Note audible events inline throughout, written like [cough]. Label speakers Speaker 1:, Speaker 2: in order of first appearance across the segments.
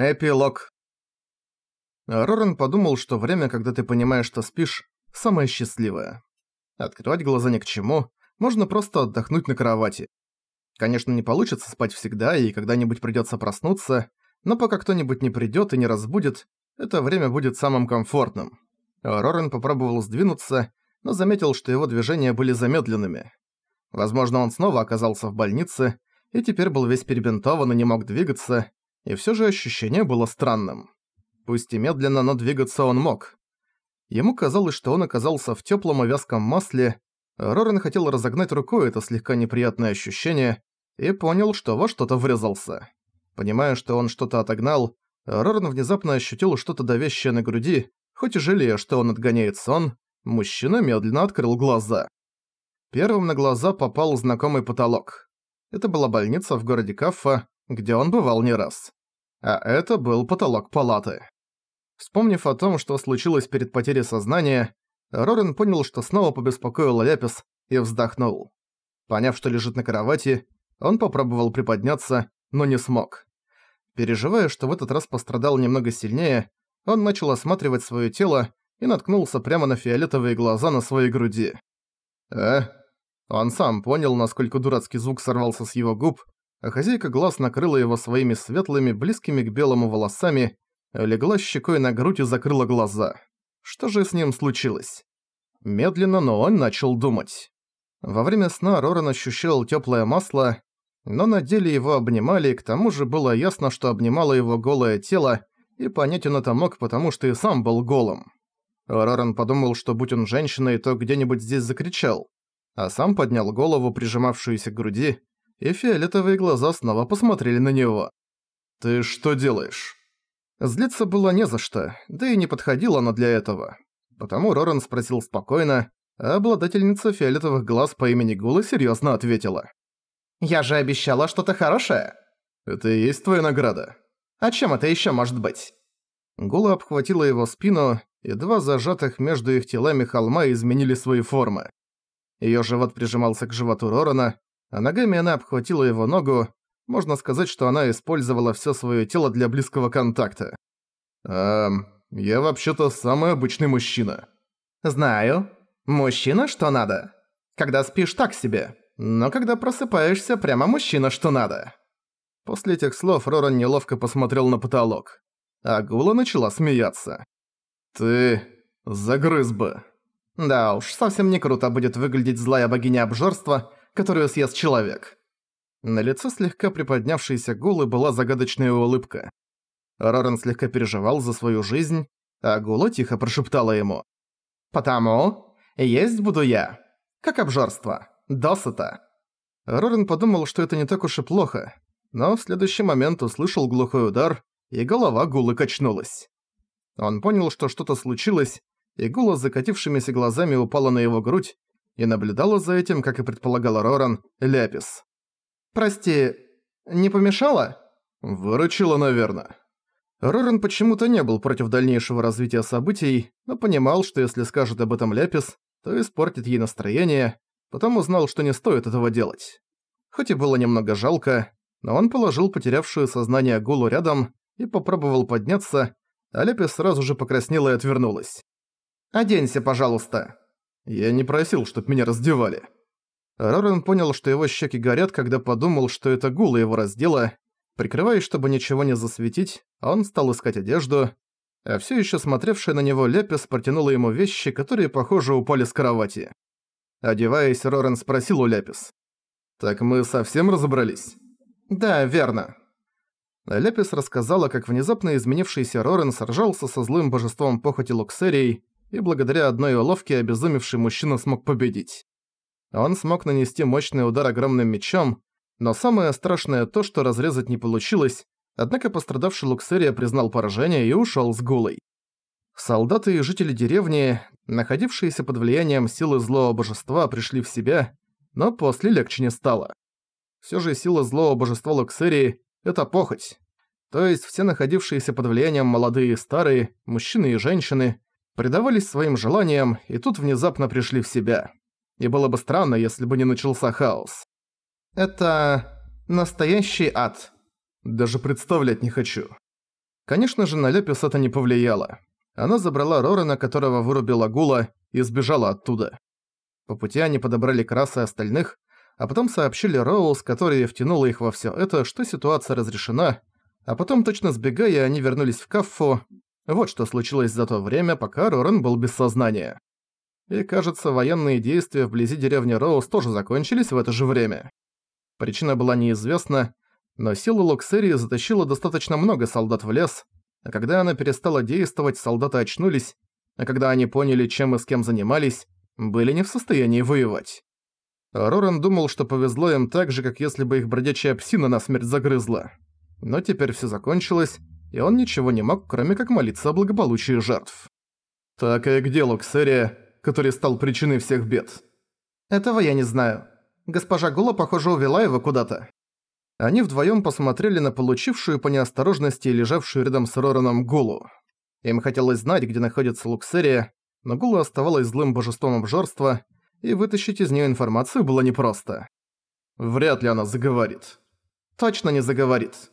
Speaker 1: Эпилог. Роран подумал, что время, когда ты понимаешь, что спишь, самое счастливое. Открывать глаза ни к чему, можно просто отдохнуть на кровати. Конечно, не получится спать всегда, и когда-нибудь придётся проснуться, но пока кто-нибудь не придёт и не разбудит, это время будет самым комфортным. Роран попробовал сдвинуться, но заметил, что его движения были замедленными. Возможно, он снова оказался в больнице, и теперь был весь перебинтован и не мог двигаться, и всё же ощущение было странным. Пусть и медленно, но двигаться он мог. Ему казалось, что он оказался в тёплом и вязком масле. Рорен хотел разогнать рукой это слегка неприятное ощущение и понял, что во что-то врезался. Понимая, что он что-то отогнал, Рорен внезапно ощутил что-то давящее на груди, хоть и жалея, что он отгоняет сон, мужчина медленно открыл глаза. Первым на глаза попал знакомый потолок. Это была больница в городе Каффа, где он бывал не раз. А это был потолок палаты. Вспомнив о том, что случилось перед потерей сознания, Рорен понял, что снова побеспокоил Ляпис и вздохнул. Поняв, что лежит на кровати, он попробовал приподняться, но не смог. Переживая, что в этот раз пострадал немного сильнее, он начал осматривать своё тело и наткнулся прямо на фиолетовые глаза на своей груди. «Э?» Он сам понял, насколько дурацкий звук сорвался с его губ, а хозяйка глаз накрыла его своими светлыми, близкими к белому волосами, легла щекой на грудь и закрыла глаза. Что же с ним случилось? Медленно, но он начал думать. Во время сна Роран ощущал теплое масло, но на деле его обнимали, и к тому же было ясно, что обнимало его голое тело, и понять он это мог, потому что и сам был голым. Роран подумал, что будь он женщиной, то где-нибудь здесь закричал, а сам поднял голову, прижимавшуюся к груди, и фиолетовые глаза снова посмотрели на него. «Ты что делаешь?» Злиться было не за что, да и не подходила она для этого. Потому Роран спросил спокойно, а обладательница фиолетовых глаз по имени Гула серьёзно ответила.
Speaker 2: «Я же обещала что-то хорошее!»
Speaker 1: «Это и есть твоя награда?»
Speaker 2: «А чем это ещё может быть?»
Speaker 1: Гула обхватила его спину, и два зажатых между их телами холма изменили свои формы. Её живот прижимался к животу Рорана, а ногами она обхватила его ногу, можно сказать, что она использовала всё своё тело для близкого контакта. «Эм, я вообще-то самый обычный мужчина».
Speaker 2: «Знаю. Мужчина что надо. Когда спишь так себе, но когда просыпаешься, прямо мужчина что надо».
Speaker 1: После этих слов Роран неловко посмотрел на потолок. А Гула начала смеяться. «Ты загрыз бы».
Speaker 2: Да уж, совсем не круто будет выглядеть злая богиня обжорства, которую съест человек.
Speaker 1: На лице слегка приподнявшейся Гулы была загадочная улыбка. Роран слегка переживал за свою жизнь, а Гула тихо прошептала ему.
Speaker 2: «Потому есть буду я. Как обжорство. Досыта».
Speaker 1: Роран подумал, что это не так уж и плохо, но в следующий момент услышал глухой удар, и голова Гулы качнулась. Он понял, что что-то случилось, и Гула с закатившимися глазами упала на его грудь, и наблюдала за этим, как и предполагала Роран, Ляпис.
Speaker 2: «Прости, не помешала?»
Speaker 1: «Выручила, наверное». Роран почему-то не был против дальнейшего развития событий, но понимал, что если скажет об этом Ляпис, то испортит ей настроение, потому знал, что не стоит этого делать. Хоть и было немного жалко, но он положил потерявшую сознание Гулу рядом и попробовал подняться, а Ляпис сразу же покраснела и отвернулась.
Speaker 2: «Оденься, пожалуйста»,
Speaker 1: я не просил, чтоб меня раздевали. Рорен понял, что его щеки горят, когда подумал, что это гула его раздела. Прикрываясь, чтобы ничего не засветить, он стал искать одежду, а все еще смотревшая на него Лепис протянула ему вещи, которые, похоже, упали с кровати. Одеваясь, Рорен спросил у Лепис. «Так мы совсем разобрались?»
Speaker 2: «Да, верно».
Speaker 1: Лепис рассказала, как внезапно изменившийся Рорен сражался со злым божеством похоти Луксерией, и благодаря одной уловке обезумевший мужчина смог победить. Он смог нанести мощный удар огромным мечом, но самое страшное то, что разрезать не получилось, однако пострадавший Луксерия признал поражение и ушёл с гулой. Солдаты и жители деревни, находившиеся под влиянием силы злого божества, пришли в себя, но после легче не стало. Всё же сила злого божества Луксерии – это похоть. То есть все находившиеся под влиянием молодые и старые, мужчины и женщины, предавались своим желаниям и тут внезапно пришли в себя. И было бы странно, если бы не начался хаос.
Speaker 2: Это настоящий ад.
Speaker 1: Даже представлять не хочу. Конечно же, на Лепис это не повлияло. Она забрала Рорана, которого вырубила Гула, и сбежала оттуда. По пути они подобрали красы остальных, а потом сообщили Роуз, которая втянула их во всё это, что ситуация разрешена, а потом, точно сбегая, они вернулись в Каффу. Вот что случилось за то время, пока Роран был без сознания. И, кажется, военные действия вблизи деревни Роуз тоже закончились в это же время. Причина была неизвестна, но сила Локсерии затащила достаточно много солдат в лес, а когда она перестала действовать, солдаты очнулись, а когда они поняли, чем и с кем занимались, были не в состоянии воевать. Роран думал, что повезло им так же, как если бы их бродячая псина насмерть загрызла. Но теперь всё закончилось, и он ничего не мог, кроме как молиться о благополучии жертв. «Так и где Луксерия, который стал причиной всех бед?»
Speaker 2: «Этого я не знаю. Госпожа Гула, похоже, увела его куда-то».
Speaker 1: Они вдвоем посмотрели на получившую по неосторожности лежавшую рядом с Рораном Гулу. Им хотелось знать, где находится Луксерия, но Гула оставалась злым божеством обжорства, и вытащить из нее информацию было непросто. Вряд ли она заговорит. Точно не заговорит.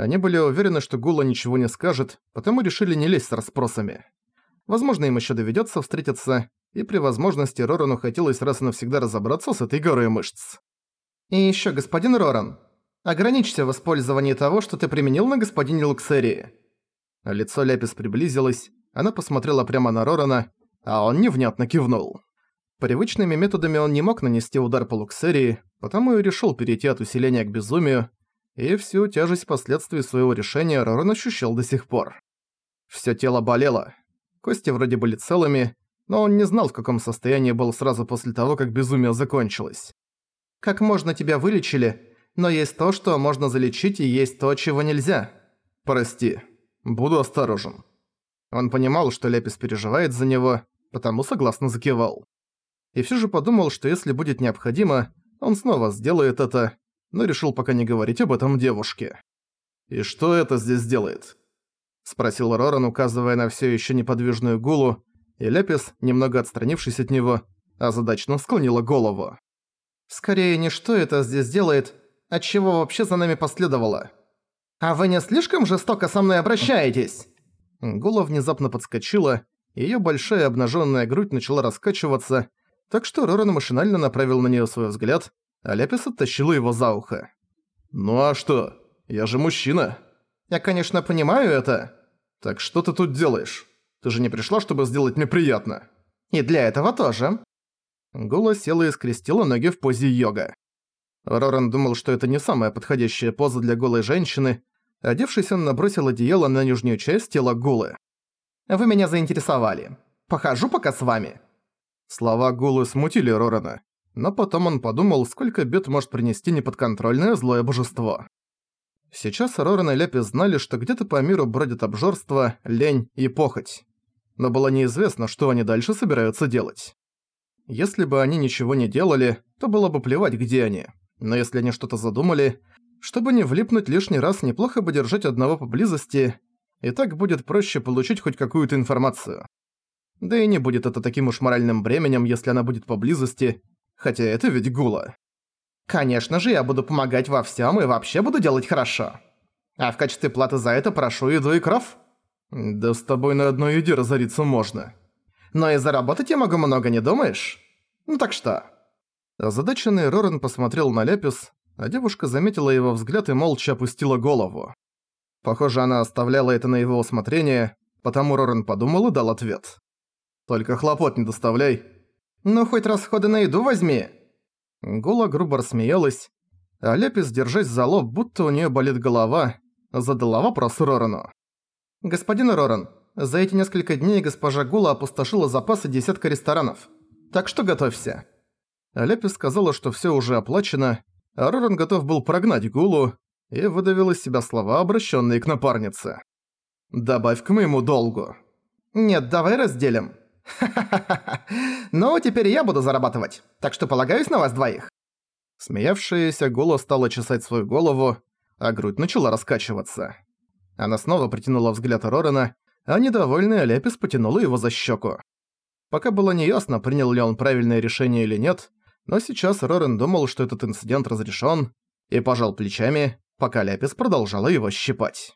Speaker 1: Они были уверены, что Гула ничего не скажет, потому решили не лезть с расспросами. Возможно, им еще доведется встретиться, и при возможности Рорану хотелось раз и навсегда разобраться с этой горой мышц.
Speaker 2: «И еще, господин Роран, Ограничься в использовании того, что ты применил на господине Луксерии».
Speaker 1: Лицо Ляпис приблизилось, она посмотрела прямо на Рорана, а он невнятно кивнул. Привычными методами он не мог нанести удар по Луксерии, потому и решил перейти от усиления к безумию, и всю тяжесть последствий своего решения Роран ощущал до сих пор. Всё тело болело. Кости вроде были целыми, но он не знал, в каком состоянии был сразу после того, как безумие закончилось.
Speaker 2: «Как можно тебя вылечили, но есть то, что можно залечить, и есть то, чего нельзя.
Speaker 1: Прости. Буду осторожен. Он понимал, что Лепис переживает за него, потому согласно закивал. И все же подумал, что если будет необходимо, он снова сделает это, но решил пока не говорить об этом девушке. «И что это здесь делает?» Спросил Роран, указывая на все еще неподвижную гулу, и Лепис, немного отстранившись от него, озадачно склонила голову.
Speaker 2: «Скорее не что это здесь делает, Отчего вообще за нами последовало? А вы не слишком жестоко со мной обращаетесь?»
Speaker 1: Гула внезапно подскочила, её большая обнажённая грудь начала раскачиваться, так что Роран машинально направил на неё свой взгляд, а Ляпис оттащила его за ухо. «Ну а что? Я же мужчина!»
Speaker 2: «Я, конечно, понимаю это!»
Speaker 1: «Так что ты тут делаешь? Ты же не пришла, чтобы сделать мне приятно?»
Speaker 2: «И для этого тоже!»
Speaker 1: Гула села и скрестила ноги в позе йога. Роран думал, что это не самая подходящая поза для голой женщины. Одевшись, он набросил одеяло на нижнюю часть тела Гулы.
Speaker 2: «Вы меня заинтересовали. Похожу пока с вами».
Speaker 1: Слова Гулы смутили Рорана, но потом он подумал, сколько бед может принести неподконтрольное злое божество. Сейчас Роран и Лепи знали, что где-то по миру бродит обжорство, лень и похоть. Но было неизвестно, что они дальше собираются делать. Если бы они ничего не делали, то было бы плевать, где они. Но если они что-то задумали, чтобы не влипнуть лишний раз, неплохо бы держать одного поблизости, и так будет проще получить хоть какую-то информацию. Да и не будет это таким уж моральным бременем, если она будет поблизости, хотя это ведь Гула.
Speaker 2: Конечно же, я буду помогать во всем и вообще буду делать хорошо. А в качестве платы за это прошу еду и кров.
Speaker 1: Да с тобой на одной еде разориться можно.
Speaker 2: Но и заработать я могу много, не думаешь? Ну так что,
Speaker 1: Озадаченный Рорен посмотрел на Лепис, а девушка заметила его взгляд и молча опустила голову. Похоже, она оставляла это на его усмотрение, потому Рорен подумал и дал ответ. «Только хлопот не доставляй».
Speaker 2: «Ну, хоть расходы на еду возьми».
Speaker 1: Гула грубо рассмеялась, а Лепис, держась за лоб, будто у неё болит голова, задала вопрос Рорану.
Speaker 2: «Господин Роран, за эти несколько дней госпожа Гула опустошила запасы десятка ресторанов. Так что готовься».
Speaker 1: Лепи сказала, что всё уже оплачено, а Роран готов был прогнать Гулу и выдавил из себя слова, обращенные к напарнице. «Добавь к моему долгу».
Speaker 2: «Нет, давай разделим». [laughs] «Ха-ха-ха! Ну, теперь я буду зарабатывать, так что полагаюсь на вас двоих».
Speaker 1: Смеявшаяся Гула стала чесать свою голову, а грудь начала раскачиваться. Она снова притянула взгляд Рорана, а недовольный Алепис потянула его за щеку. Пока было неясно, принял ли он правильное решение или нет, но сейчас Рорен думал, что этот инцидент разрешен, и пожал плечами, пока Ляпис продолжала его щипать.